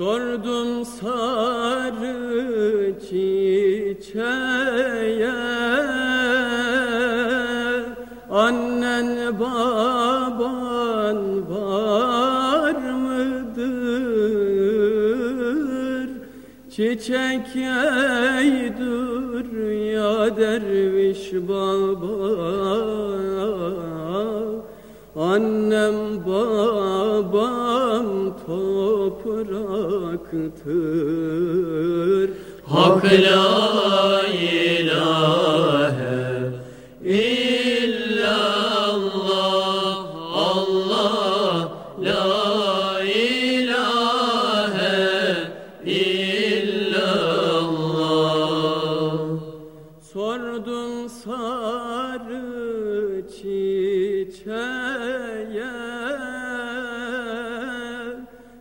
Sordum sarı çiçeğe Annen baban var mıdır? Çiçek ey dur ya derviş baba Annem babam topraktır Hak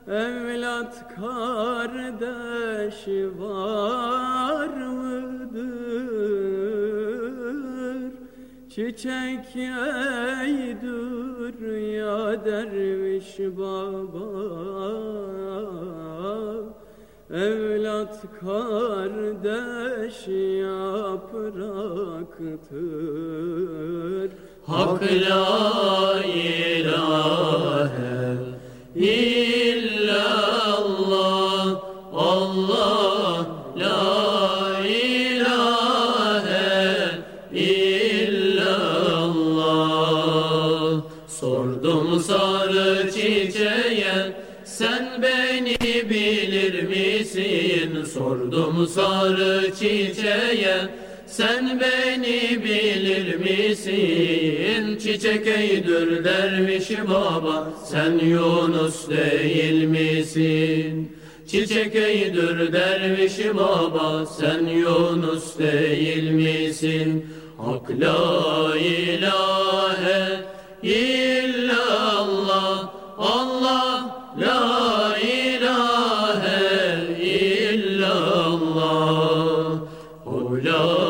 Evlat kardeş var mıdır? Çiçek ey dur ya derviş baba Evlat kardeş yapraktır Hak la ilahe Allah la ilahe illallah Sordum sarı çiçeğe sen beni bilir misin? Sordum sarı çiçeğe sen beni bilir misin? Çiçek eydür derviş baba Sen Yunus değil misin? Çiçek eydür derviş baba Sen Yunus değil misin? Hak la ilahe illallah Allah la ilahe illallah O la